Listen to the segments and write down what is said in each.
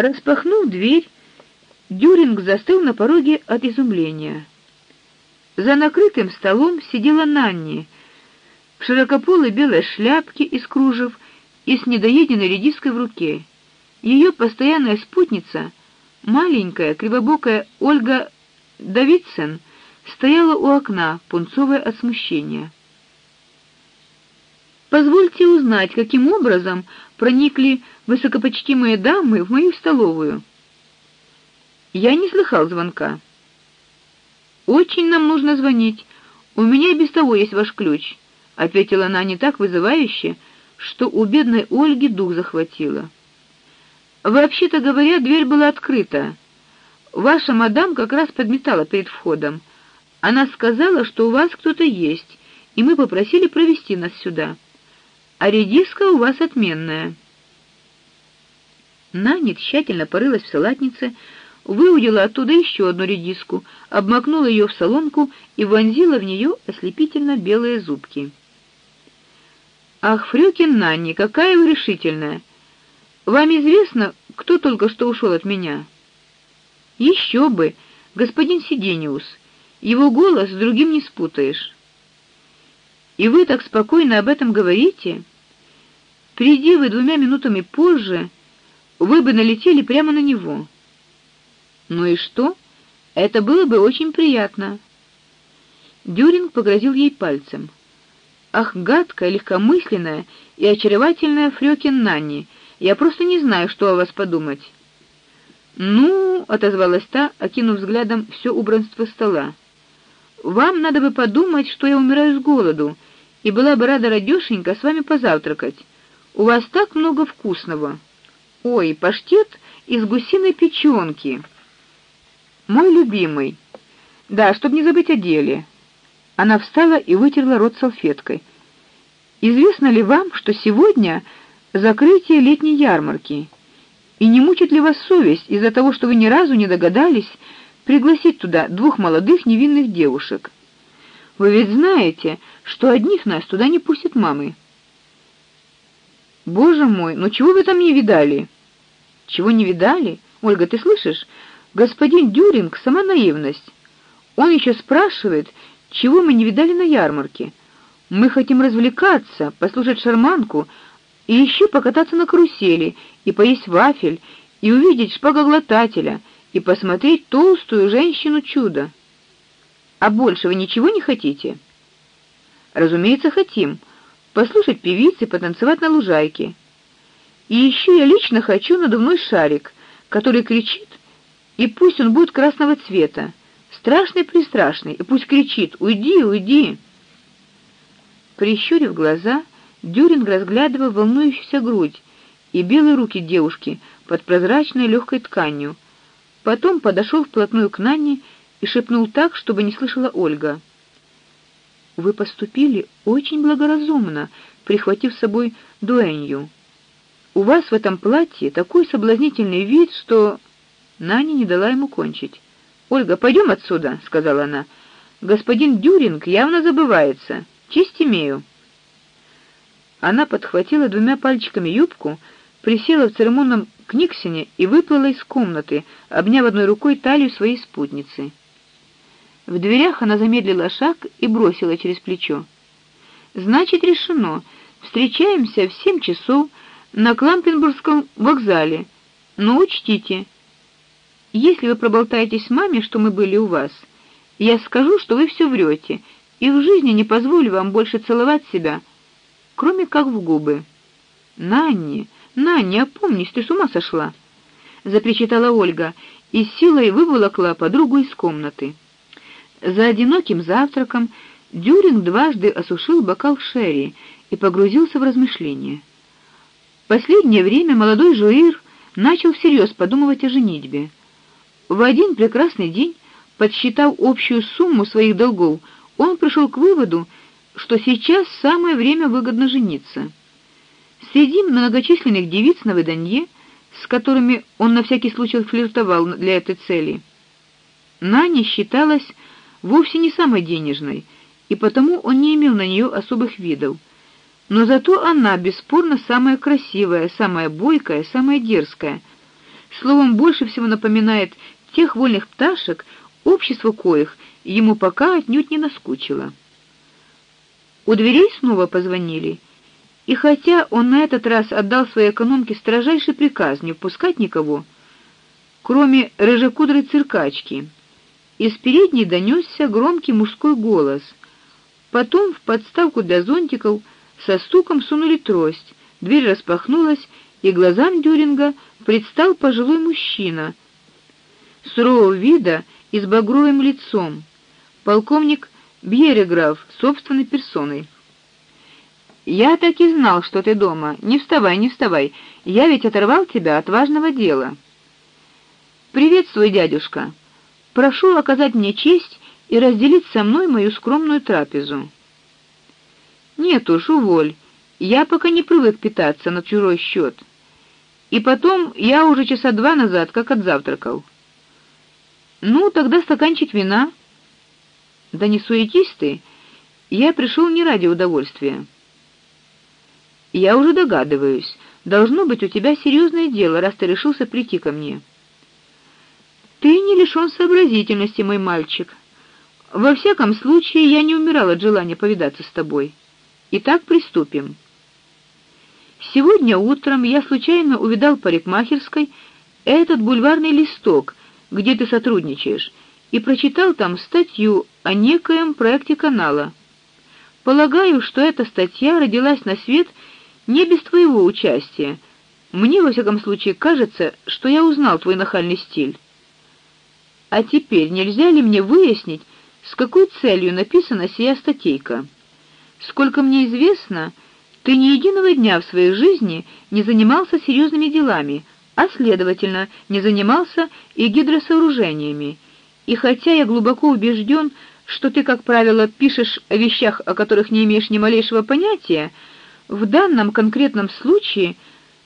Распахнув дверь, Дюринг застыл на пороге от изумления. За накрытым столом сидела Нанни в широкополой белой шляпке из кружев и с недоеденной редиской в руке. Ее постоянная спутница, маленькая кривобокая Ольга Давидсон, стояла у окна, пунцовая от смущения. Позвольте узнать, каким образом проникли высокопочтимые дамы в мою столовую. Я не слыхал звонка. Очень нам нужно звонить. У меня и без того есть ваш ключ, ответила она не так вызывающе, что у бедной Ольги дух захватило. Вообще-то говоря, дверь была открыта. Ваша мадам как раз подметала перед входом. Она сказала, что у вас кто-то есть, и мы попросили провести нас сюда. А редиска у вас отменная. Наня тщательно порылась в салатнице, выудила оттуда еще одну редиску, обмакнула ее в солонку и вонзила в нее ослепительно белые зубки. Ах, Фрёкин Нанни, какая вы решительная! Вам известно, кто только что ушел от меня? Еще бы, господин Сидениус. Его голос с другим не спутаешь. И вы так спокойно об этом говорите? Приди вы двумя минутами позже, вы бы налетели прямо на него. Ну и что? Это было бы очень приятно. Дюринг погрозил ей пальцем. Ах, гадкая, легкомысленная и очаровательная Фрёкин Нанни, я просто не знаю, что о вас подумать. Ну, отозвалась та, окинув взглядом все убранство стола. Вам надо бы подумать, что я умираю с голоду, и была бы рада радёшенько с вами позавтракать. У вас так много вкусного. Ой, паштет из гусиной печёнки. Мой любимый. Да, чтобы не забыть о деле. Она встала и вытерла рот салфеткой. Известно ли вам, что сегодня закрытие летней ярмарки? И не мучит ли вас совесть из-за того, что вы ни разу не догадались пригласить туда двух молодых невинных девушек? Вы ведь знаете, что одних нас туда не пустят мамы. Боже мой, ну чего вы там не видали? Чего не видали? Ольга, ты слышишь? Господин Дюринг сама наивность. Он еще спрашивает, чего мы не видали на ярмарке. Мы хотим развлекаться, послушать шарманку и еще покататься на карусели, и поесть вафель, и увидеть шпагоглотателя, и посмотреть толстую женщину-чудо. А больше вы ничего не хотите? Разумеется, хотим послушать певиц и потанцевать на лужайке. И еще я лично хочу надувной шарик, который кричит, и пусть он будет красного цвета, страшный-престрашный, и пусть кричит: "Уйди, уйди!" Прищурив глаза, Дюринг разглядывал волнующуюся грудь и белые руки девушки под прозрачной легкой тканью. Потом подошел вплотную к Нанне и шепнул так, чтобы не слышала Ольга. Вы поступили очень благоразумно, прихватив с собой дуэнью. У вас в этом платье такой соблазнительный вид, что Наня не дала ему кончить. "Ольга, пойдем отсюда", сказала она. "Господин Дюринг явно забывается. Честь имею". Она подхватила двумя пальчиками юбку, присела в церемонном книгсене и выплыла из комнаты, обняв одной рукой талию своей спутницы. В дверях она замедлила шаг и бросила через плечо: "Значит, решено. Встречаемся в семь часов на Клампенбургском вокзале. Но учтите, если вы проболтаетесь маме, что мы были у вас, я скажу, что вы все врете, и в жизни не позволю вам больше целовать себя, кроме как в губы. Нанни, Нанни, опомнись, ты с ума сошла, запричитала Ольга и силой выволокла подругу из комнаты. За одиноким завтраком Дюринг дважды осушил бокал шерри и погрузился в размышления. Последнее время молодой жуир начал всерьез подумывать о женитьбе. В один прекрасный день, подсчитав общую сумму своих долгов, он пришел к выводу, что сейчас самое время выгодно жениться. Среди многочисленных девиц на выданье, с которыми он на всякий случай флиртовал для этой цели, Наня считалась вовсе не самой денежной, и потому он не имел на нее особых видов. Но зато она бесспорно самая красивая, самая бойкая, самая дерзкая. словом, больше всего напоминает тех вольных пташек, общество коих ему пока отнюдь не наскучило. У дверей снова позвонили, и хотя он на этот раз отдал своей экономке строжайший приказ не впускать никого, кроме рыжекудрой циркачки, из передней донесся громкий мужской голос. Потом в подставку для зонтиков со стуком сунули трость. Дверь распахнулась, и глазам Дюринга предстал пожилой мужчина сурового вида и с багровым лицом. Полковник Бьереграф собственной персоной. Я так и знал, что ты дома. Не вставай, не вставай. Я ведь оторвал тебя от важного дела. Приветствую, дядюшка. Прошу оказать мне честь и разделить со мной мою скромную трапезу. Нет уж, уволь. Я пока не привык питаться на чужой счет. И потом, я уже часа два назад как отзавтракал. Ну, тогда стаканчик вина. Да не суетись ты. Я пришел не ради удовольствия. Я уже догадываюсь. Должно быть у тебя серьезное дело, раз ты решился прийти ко мне. Ты не лишен сообразительности, мой мальчик. Во всяком случае, я не умирал от желания повидаться с тобой. Итак, приступим. Сегодня утром я случайно увидал парикмахерской этот бульварный листок, где ты сотрудничаешь, и прочитал там статью о некоем проекте канала. Полагаю, что эта статья родилась на свет не без твоего участия. Мне во всяком случае кажется, что я узнал твой нахальный стиль. А теперь нельзя ли мне выяснить, с какой целью написана сия статейка? Сколько мне известно, ты ни единого дня в своей жизни не занимался серьезными делами, а следовательно, не занимался и гидросооружениями. И хотя я глубоко убежден, что ты, как правило, пишешь о вещах, о которых не имеешь ни малейшего понятия, в данном конкретном случае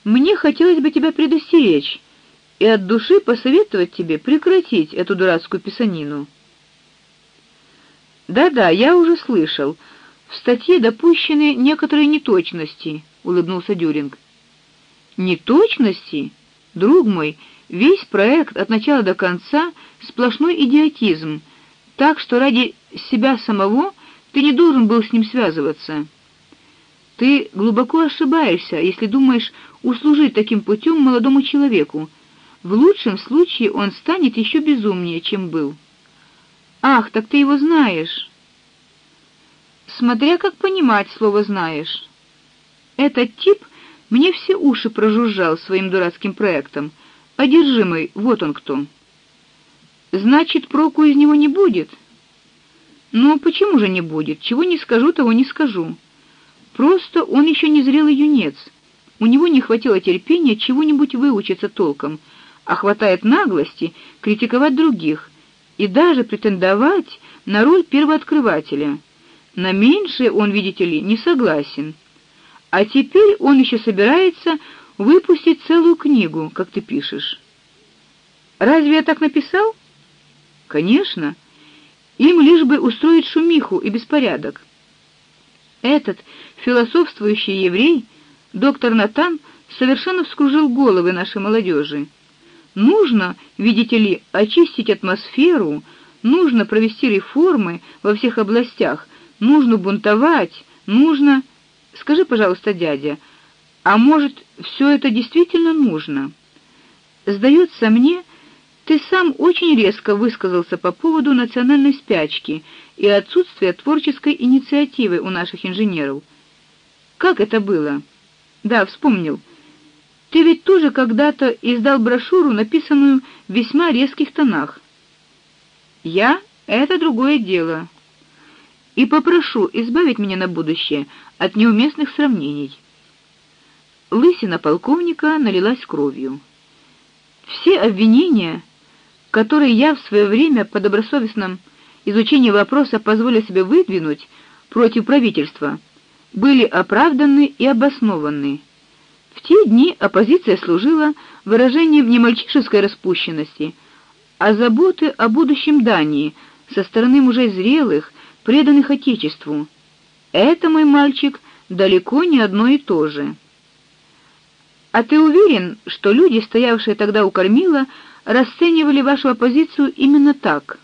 мне хотелось бы тебя предостеречь и от души посоветовать тебе прекратить эту дурацкую писанину. Да-да, я уже слышал. В статье допущены некоторые неточности, улыбнулся Дюринг. Неточности? Друг мой, весь проект от начала до конца сплошной идиотизм, так что ради себя самого ты не должен был с ним связываться. Ты глубоко ошибаешься, если думаешь услужить таким путем молодому человеку. В лучшем случае он станет еще безумнее, чем был. Ах, так ты его знаешь. Смотря как понимать слово знаешь. Этот тип мне все уши прожужжал своим дурацким проектом. Одержимый, вот он кто. Значит, проку из него не будет. Ну почему же не будет? Чего не скажу, того не скажу. Просто он еще не зрелый юнец. У него не хватило терпения чего-нибудь выучиться толком а хватает наглости критиковать других и даже претендовать на роль первооткрывателя. На меньшее он, видите ли, не согласен. А теперь он еще собирается выпустить целую книгу, как ты пишешь. Разве я так написал? Конечно. Им лишь бы устроить шумиху и беспорядок. Этот философствующий еврей, доктор Натан, совершенно вскружил головы нашей молодежи. Нужно, видите ли, очистить атмосферу, нужно провести реформы во всех областях, нужно бунтовать, нужно Скажи, пожалуйста, дядя, а может, все это действительно нужно? Сдается мне, ты сам очень резко высказался по поводу национальной спячки и отсутствия творческой инициативы у наших инженеров. Как это было? Да, вспомнил. Ты ведь тоже когда-то издал брошюру, написанную в весьма резких тонах. Я это другое дело. И попрошу избавить меня на будущее от неуместных сравнений. Лысина полковника налилась кровью. Все обвинения, которые я в свое время по добросовестном изучении вопроса позволил себе выдвинуть против правительства, были оправданы и обоснованы. В те дни оппозиция служила выражением не мальчишеской распущенности, а заботы о будущем Дании со стороны мужей зрелых, преданных отечеству. Это мой мальчик далеко не одно и то же. А ты уверен, что люди, стоявшие тогда у кормила, расценивали вашу оппозицию именно так?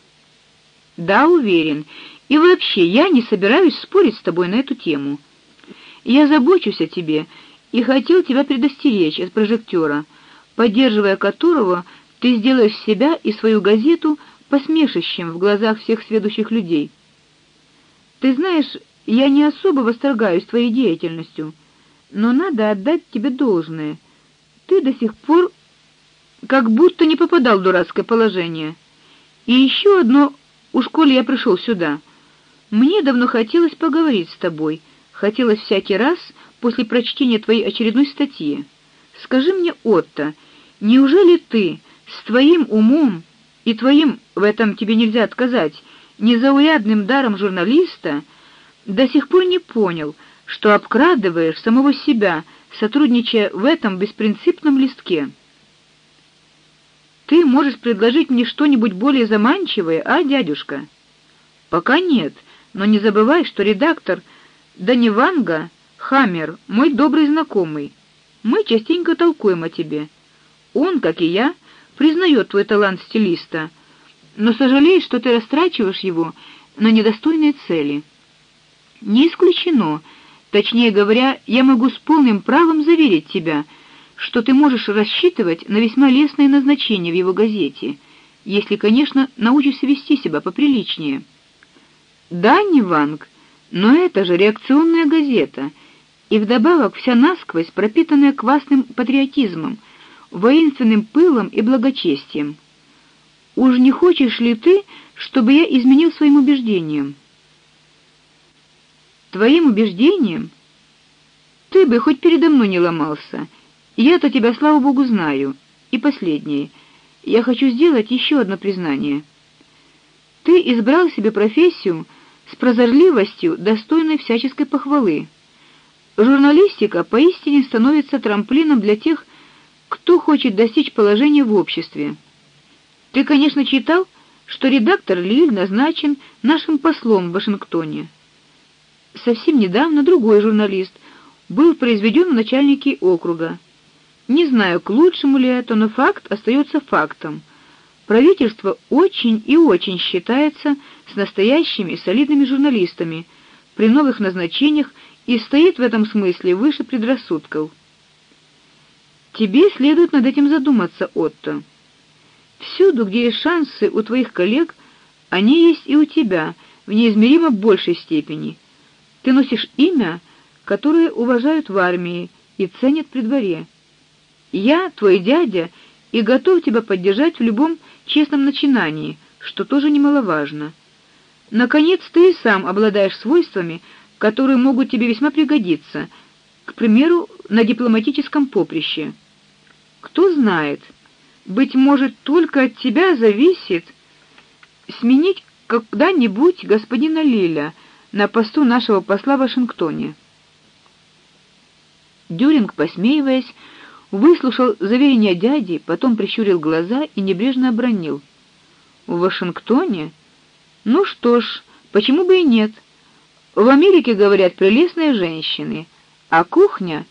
Да, уверен. И вообще, я не собираюсь спорить с тобой на эту тему. Я забочусь о тебе и хотел тебя предостеречь от прожектора, поддерживая которого ты сделаешь себя и свою газету посмешищем в глазах всех сведущих людей. Ты знаешь, я не особо восторгаюсь твоей деятельностью, но надо отдать тебе должное. Ты до сих пор как будто не попадал в дурацкое положение. И еще одно, у школе я пришел сюда. Мне давно хотелось поговорить с тобой. Хотелось всякий раз после прочтения твоей очередной статьи. Скажи мне, Отто, неужели ты с твоим умом и твоим, в этом тебе нельзя отказать, незаурядным даром журналиста до сих пор не понял, что обкрадываешь самого себя, сотрудничая в этом беспринципном листке. Ты можешь предложить мне что-нибудь более заманчивое, а, дядюшка? Пока нет, но не забывай, что редактор Даниванга Хаммер мой добрый знакомый. Мы частенько толкуем о тебе. Он, как и я, признает твой талант стилиста, но сожалеет, что ты растрачиваешь его на недостойные цели. Не исключено, точнее говоря, я могу с полным правом заверить тебя, что ты можешь рассчитывать на весьма лестное назначение в его газете, если, конечно, научишься вести себя поприличнее. Да, не Ванг, но это же реакционная газета, и вдобавок вся насквозь пропитанная квасным патриотизмом, воинственным пылом и благочестием. Уж не хочешь ли ты, чтобы я изменил своим убеждениям? Твоим убеждениям? Ты бы хоть передо мной не ломался. Я-то тебя, слава богу, знаю. И последнее. Я хочу сделать еще одно признание. Ты избрал себе профессию с прозорливостью, достойной всяческой похвалы. Журналистика поистине становится трамплином для тех, кто хочет достичь положения в обществе. Ты, конечно, читал, что редактор Лиль назначен нашим послом в Вашингтоне. Совсем недавно другой журналист был произведен в начальники округа. Не знаю, к лучшему ли это, но факт остается фактом. Правительство очень и очень считается с настоящими солидными журналистами при новых назначениях и стоит в этом смысле выше предрассудков. Тебе следует над этим задуматься, Отто. Всюду, где есть шансы у твоих коллег, они есть и у тебя в неизмеримо большей степени. Ты носишь имя, которое уважают в армии и ценят при дворе. Я твой дядя и готов тебя поддержать в любом честном начинании, что тоже немаловажно. Наконец, ты и сам обладаешь свойствами, которые могут тебе весьма пригодиться, к примеру, на дипломатическом поприще. Кто знает, быть может, только от тебя зависит сменить когда-нибудь господина Лиля на посту нашего посла в Вашингтоне. Дюринг, посмеиваясь, выслушал заверение дяди, потом прищурил глаза и небрежно обронил: "В Вашингтоне? Ну что ж, почему бы и нет? В Америке говорят прелестные женщины, а кухня,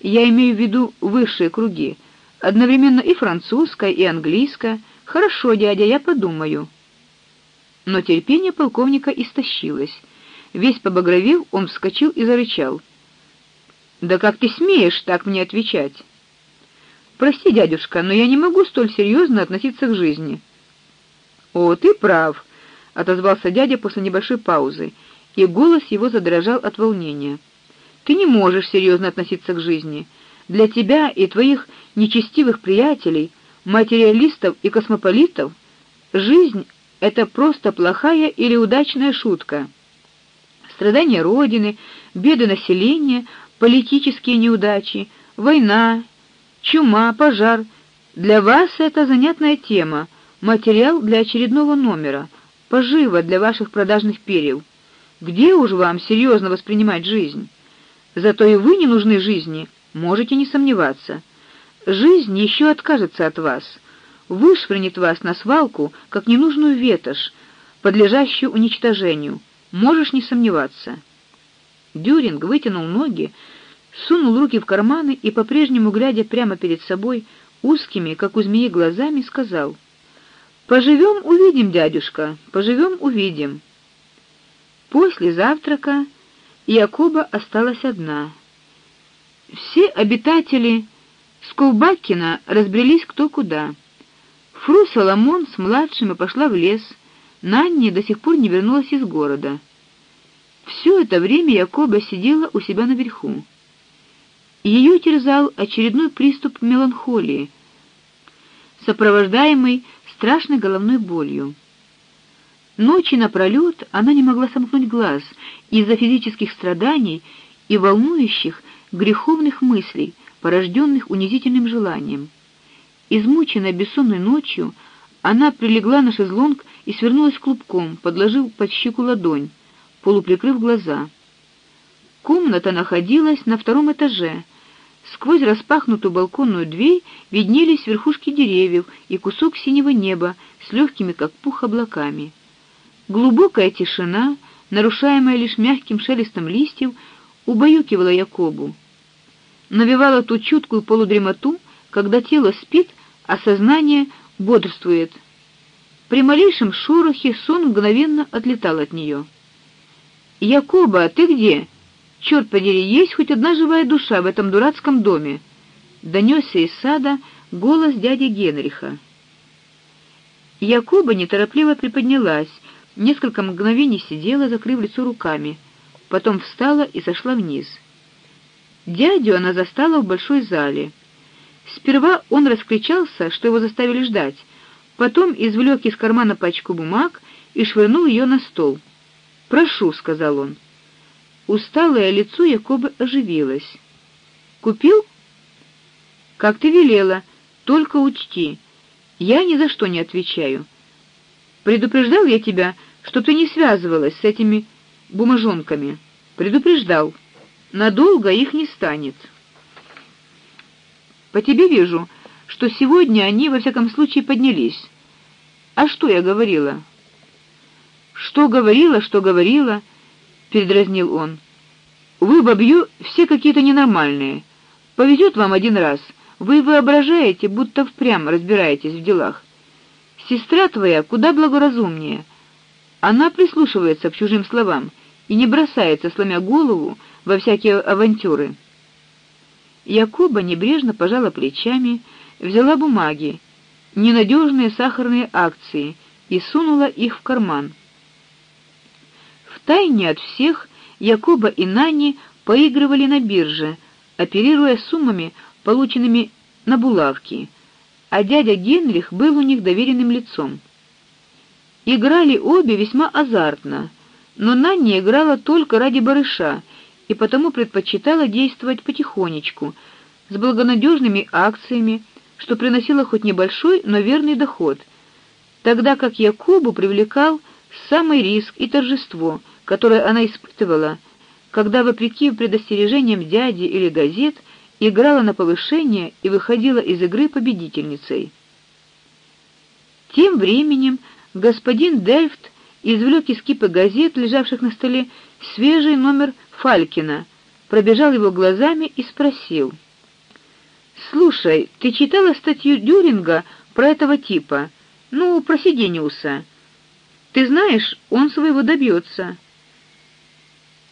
я имею в виду высшие круги, одновременно и французская, и английская. Хорошо, дядя, я подумаю. Но терпение полковника истощилось. Весь побагровев, он вскочил и зарычал: "Да как ты смеешь так мне отвечать? Прости, дядюшка, но я не могу столь серьезно относиться к жизни". "О, ты прав", отозвался дядя после небольшой паузы, и голос его задрожал от волнения. "Ты не можешь серьезно относиться к жизни. Для тебя и твоих нечестивых приятелей, материалистов и космополитов, жизнь это просто плохая или удачная шутка. Страдания родины, беды населения, политические неудачи, война, чума, пожар для вас это занятная тема, материал для очередного номера, пожива для ваших продажных перьев. Где уж вам серьезно воспринимать жизнь? Зато и вы не нужны жизни, можете не сомневаться. Жизнь еще откажется от вас, вышвырнет вас на свалку, как ненужную ветошь, подлежащую уничтожению. Можешь не сомневаться. Дюринг вытянул ноги, сунул руки в карманы и, по-прежнему глядя прямо перед собой, узкими, как у змеи, глазами, сказал: «Поживем, увидим, дядюшка, поживем, увидим». После завтрака Якоба осталась одна. Все обитатели Сколбакина разбрелись кто куда. Фру Соломон с младшими пошла в лес. Нанни до сих пор не вернулась из города. Все это время Якоба сидела у себя наверху. Ее терзал очередной приступ меланхолии, сопровождаемый страшной головной болью. Ночи напролет она не могла сомкнуть глаз из-за физических страданий и волнующих греховных мыслей, порожденных унизительным желанием. Измученная бессонной ночью, она прилегла на шезлонг и свернулась клубком, подложив под щеку ладонь, полуприкрыв глаза. Комната находилась на втором этаже. Сквозь распахнутую балконную дверь виднелись верхушки деревьев и кусок синего неба с легкими, как пух, облаками. Глубокая тишина, нарушаемая лишь мягким шелестом листьев, убаюкивала Якобу. Навевала ту чуткую полудремоту, когда тело спит, а сознание бодрствует. При малейшем шорохе сон мгновенно отлетал от нее. Якоба, ты где? Черт подери, есть хоть одна живая душа в этом дурацком доме? Донесся из сада голос дяди Генриха. Якоба неторопливо приподнялась, несколько мгновений сидела, закрыв лицо руками, потом встала и сошла вниз. Дядю она застала в большой зале. Сперва он раскричался, что его заставили ждать, потом извлек из кармана пачку бумаг и швырнул ее на стол. "Прошу", сказал он. Усталое лицо Якоба оживилось. "Купил?" "Как ты велела, только учти, я ни за что не отвечаю. Предупреждал я тебя, что ты не связывалась с этими бумажонками. Предупреждал. Надолго их не станет. По тебе вижу, что сегодня они во всяком случае поднялись. А что я говорила? Что говорила, что говорила, передразнил он. Вы бабью все какие-то ненормальные. Повезет вам один раз. Вы воображаете, будто впрямь разбираетесь в делах. Сестра твоя куда благоразумнее. Она прислушивается к чужим словам и не бросается, сломя голову, во всякие авантюры. Якоба небрежно пожала плечами, взяла бумаги, ненадежные сахарные акции и сунула их в карман. В тайне от всех Якоба и Нани поигрывали на бирже, оперируя суммами, полученными на булавки, а дядя Генрих был у них доверенным лицом. Играли обе весьма азартно, но Нанни играла только ради барыша и потому предпочитала действовать потихонечку, с благонадежными акциями, что приносило хоть небольшой, но верный доход, тогда как Якубу привлекал самый риск и торжество, которое она испытывала, когда вопреки предостережениям дяди или газет играла на повышение и выходила из игры победительницей. Тем временем господин Дельфт извлек из кипы газет, лежавших на столе, свежий номер Фалькина, пробежал его глазами и спросил: "Слушай, ты читала статью Дюринга про этого типа? Ну, про Сидениуса. Ты знаешь, он своего добьется».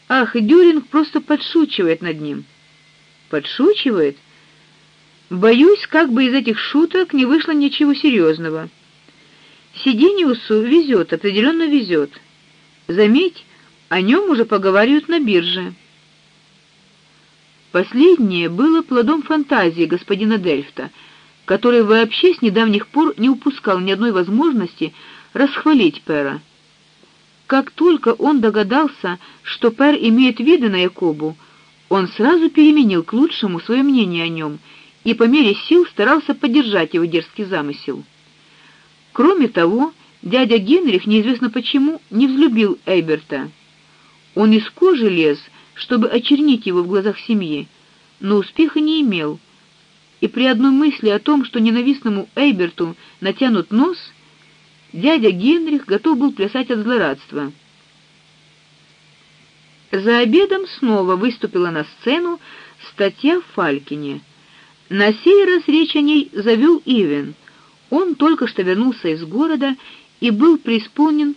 Ах, Дюринг просто подшучивает над ним. Подшучивает? Боюсь, как бы из этих шуток не вышло ничего серьезного. Сидениусу везет, определенно везет. Заметь, о нем уже поговаривают на бирже. Последнее было плодом фантазии господина Дельфта, который вообще с недавних пор не упускал ни одной возможности расхвалить Пера. Как только он догадался, что Пер имеет виды на Якобу, он сразу переменил к лучшему свое мнение о нем и по мере сил старался поддержать его дерзкий замысел. Кроме того, дядя Генрих неизвестно почему не взлюбил Эйберта. Он из кожи лез, чтобы очернить его в глазах семьи, но успеха не имел. И при одной мысли о том, что ненавистному Эйберту натянут нос, дядя Генрих готов был плясать от злорадства. За обедом снова выступила на сцену Статья Фалькине. На сей раз речь о ней завел Ивен. Он только что вернулся из города и был преисполнен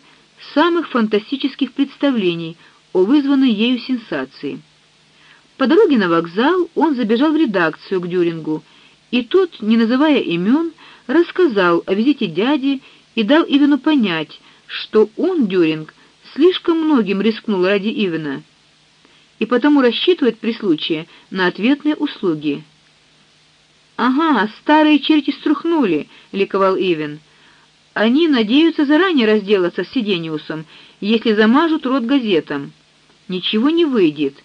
самых фантастических представлений о вызванной ею сенсации. По дороге на вокзал он забежал в редакцию к Дюрингу, и тот, не называя имен, рассказал о визите дяди и дал Ивену понять, что он, Дюринг, слишком многим рискнул ради Ивена и потому рассчитывает при случае на ответные услуги. Ага, старые черти струхнули, ликовал Ивен. Они надеются заранее разделаться с Сидениусом, если замажут рот газетам. Ничего не выйдет.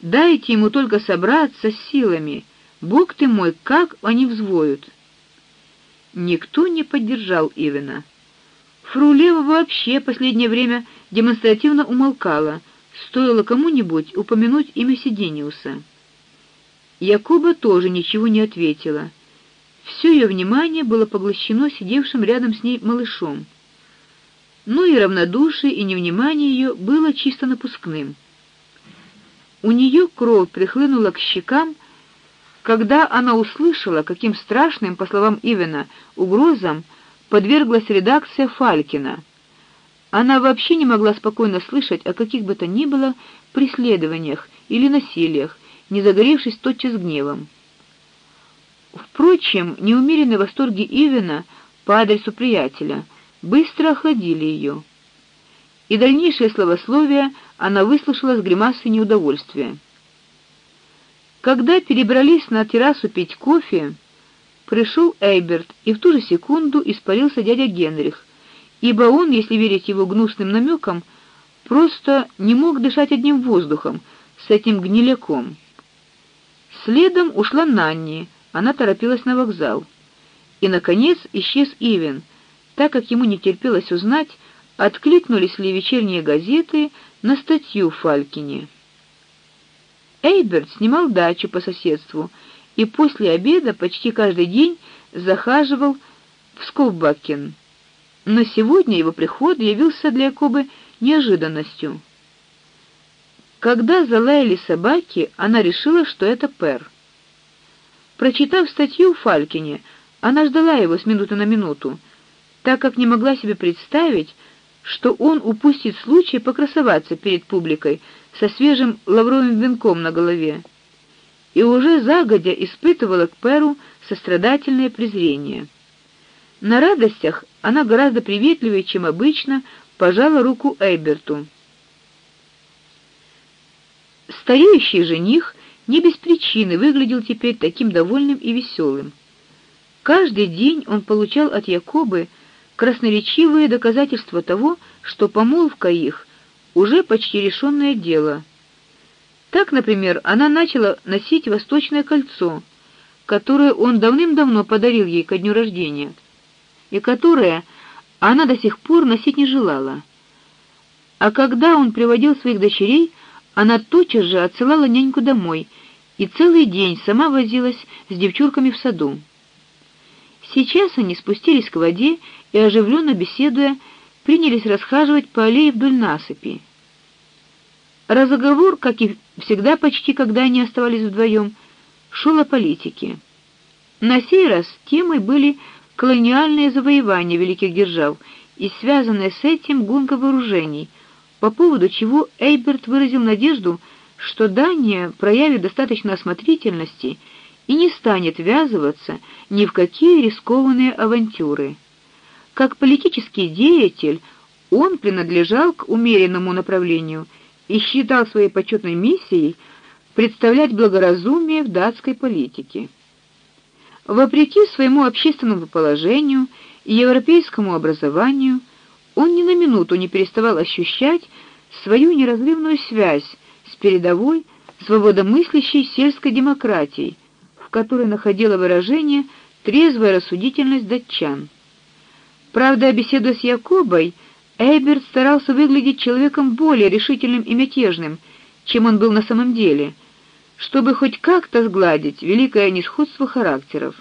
Дайте ему только собраться с силами. Бог ты мой, как они взвоют. Никто не поддержал Ивена. Фрулева вообще последнее время демонстративно умолкала, стоило кому-нибудь упомянуть имя Сидениуса. Якоба тоже ничего не ответила. Все ее внимание было поглощено сидевшим рядом с ней малышом. Но и равнодушие, и невнимание ее было чисто напускным. У нее кровь прихлынула к щекам, когда она услышала, каким страшным, по словам Ивена, угрозам подверглась редакция Фалькина. Она вообще не могла спокойно слышать о каких бы то ни было преследованиях или насилиях, не загоревшись тотчас гневом. Впрочем, неумеренные восторги Ивена по адресу приятеля быстро охладили ее. И дальнейшее словословие она выслушала с гримасой неудовольствия. Когда перебрались на террасу пить кофе, пришел Эйберт, и в ту же секунду испарился дядя Генрих, ибо он, если верить его гнусным намекам, просто не мог дышать одним воздухом с этим гниляком. Следом ушла Нанни, она торопилась на вокзал. И наконец исчез Ивен, так как ему не терпелось узнать, откликнулись ли вечерние газеты на статью Фалькине. Эйберт снимал дачу по соседству и после обеда почти каждый день захаживал в Сколбакен. Но сегодня его приход явился для Якобы неожиданностью. Когда залаяли собаки, она решила, что это Пер. Прочитав статью Фалькине, она ждала его с минуты на минуту, так как не могла себе представить, что он упустит случай покрасоваться перед публикой со свежим лавровым венком на голове. И уже загодя испытывала к Перу сострадательное презрение. На радостях она гораздо приветливее, чем обычно, пожала руку Эйберту. Стареющий жених не без причины выглядел теперь таким довольным и веселым. Каждый день он получал от Якобы красноречивые доказательства того, что помолвка их уже почти решенное дело. Так, например, она начала носить восточное кольцо, которое он давным-давно подарил ей ко дню рождения, и которое она до сих пор носить не желала. А когда он приводил своих дочерей, она тотчас же отсылала няньку домой и целый день сама возилась с девчурками в саду. Сейчас они спустились к воде и оживленно беседуя, принялись расхаживать по аллее вдоль насыпи. Разговор, как и всегда почти, когда они оставались вдвоем, шел о политике. На сей раз темой были колониальные завоевания великих держав и связанная с этим гонка вооружений, по поводу чего Эйберт выразил надежду, что Дания проявит достаточно осмотрительности и не станет ввязываться ни в какие рискованные авантюры. Как политический деятель он принадлежал к умеренному направлению и считал своей почетной миссией представлять благоразумие в датской политике. Вопреки своему общественному положению и европейскому образованию, он ни на минуту не переставал ощущать свою неразрывную связь с передовой свободомыслящей сельской демократией в которой находила выражение трезвая рассудительность датчан. Правда, беседуя с Якобой, Эйберт старался выглядеть человеком более решительным и мятежным, чем он был на самом деле, чтобы хоть как-то сгладить великое несходство характеров.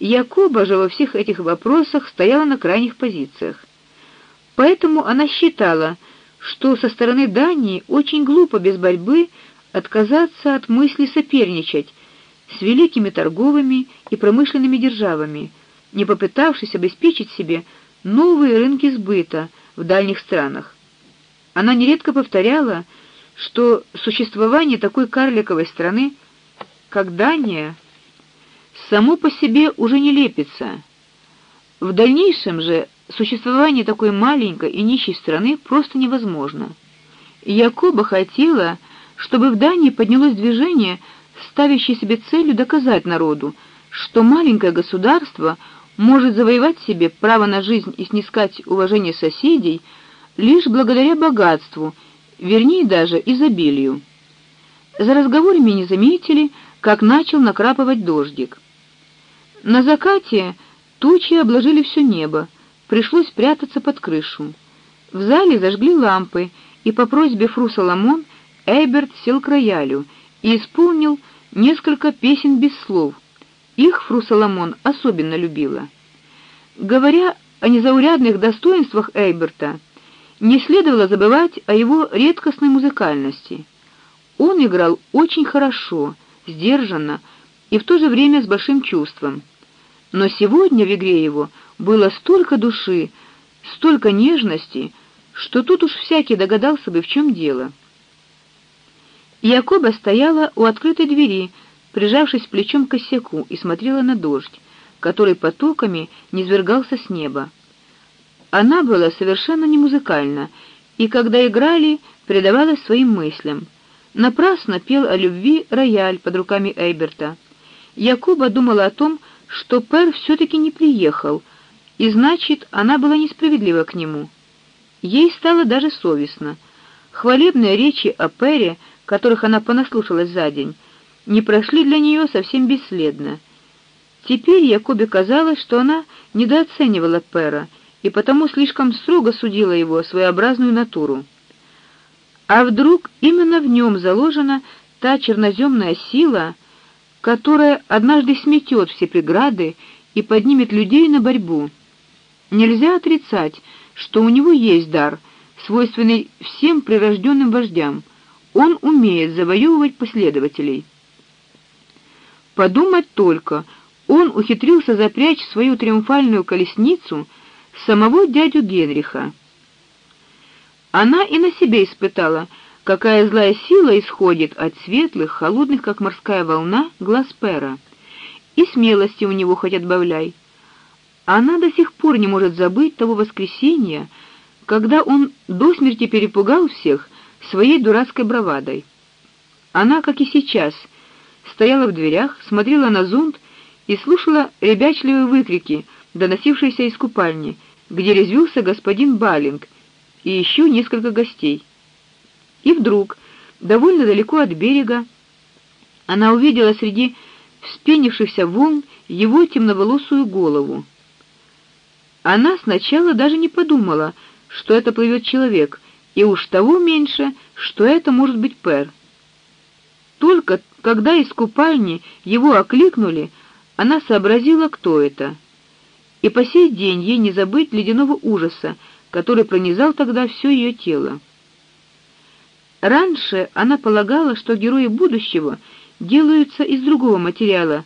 Якоба же во всех этих вопросах стояла на крайних позициях. Поэтому она считала, что со стороны Дании очень глупо без борьбы отказаться от мысли соперничать с великими торговыми и промышленными державами, не попытавшись обеспечить себе новые рынки сбыта в дальних странах. Она нередко повторяла, что существование такой карликовой страны, как Дания, само по себе уже не лепится. В дальнейшем же существование такой маленькой и нищей страны просто невозможно. Якоба хотела, чтобы в Дании поднялось движение, ставящее себе целью доказать народу, что маленькое государство может завоевать себе право на жизнь и снискать уважение соседей лишь благодаря богатству, вернее даже изобилию. За разговорами не заметили, как начал накрапывать дождик. На закате тучи обложили все небо, пришлось прятаться под крышу. В зале зажгли лампы, и по просьбе фру Соломон Эйберт сел к роялю и исполнил несколько песен без слов. Их фру Соломон особенно любила. Говоря о незаурядных достоинствах Эйберта, не следовало забывать о его редкостной музыкальности. Он играл очень хорошо, сдержанно и в то же время с большим чувством. Но сегодня в игре его было столько души, столько нежности, что тут уж всякий догадался бы, в чем дело. Якоба стояла у открытой двери, прижавшись плечом к косяку, и смотрела на дождь, который потоками низвергался с неба. Она была совершенно не музыкальна, и когда играли, предавалась своим мыслям. Напрасно пел о любви рояль под руками Эйберта. Якоба думала о том, что Пер все таки не приехал, и значит, она была несправедлива к нему. Ей стало даже совестно. Хвалебные речи о Пере, которых она понаслушалась за день, не прошли для нее совсем бесследно. Теперь Якобе казалось, что она недооценивала Пера и потому слишком строго судила его своеобразную натуру. А вдруг именно в нем заложена та черноземная сила, которая однажды сметет все преграды и поднимет людей на борьбу? Нельзя отрицать, что у него есть дар, свойственный всем прирожденным вождям. Он умеет завоевывать последователей. Подумать только, он ухитрился запрячь свою триумфальную колесницу самого дядю Генриха. Она и на себе испытала, какая злая сила исходит от светлых, холодных, как морская волна, глаз Пера. И смелости у него хоть отбавляй. Она до сих пор не может забыть того воскресенья, когда он до смерти перепугал всех своей дурацкой бравадой. Она, как и сейчас, стояла в дверях, смотрела на зонт и слушала ребячливые выкрики, доносившиеся из купальни, где резвился господин Балинг и еще несколько гостей. И вдруг, довольно далеко от берега, она увидела среди вспенившихся волн его темноволосую голову. Она сначала даже не подумала, что это плывет человек, и уж того меньше, что это может быть Пер. Только когда из купальни его окликнули, она сообразила, кто это. И по сей день ей не забыть ледяного ужаса, который пронизал тогда все ее тело. Раньше она полагала, что герои будущего делаются из другого материала,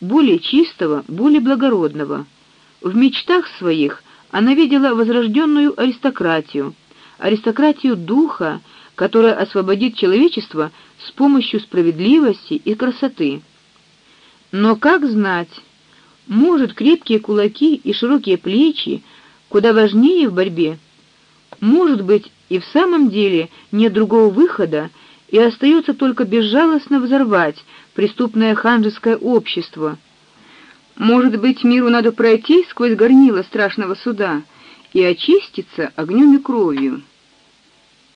более чистого, более благородного. В мечтах своих она видела возрожденную аристократию, аристократию духа, которая освободит человечество с помощью справедливости и красоты. Но как знать, может, крепкие кулаки и широкие плечи куда важнее в борьбе. Может быть, и в самом деле нет другого выхода, и остается только безжалостно взорвать преступное ханжеское общество. Может быть, миру надо пройти сквозь горнило страшного суда и очиститься огнем и кровью.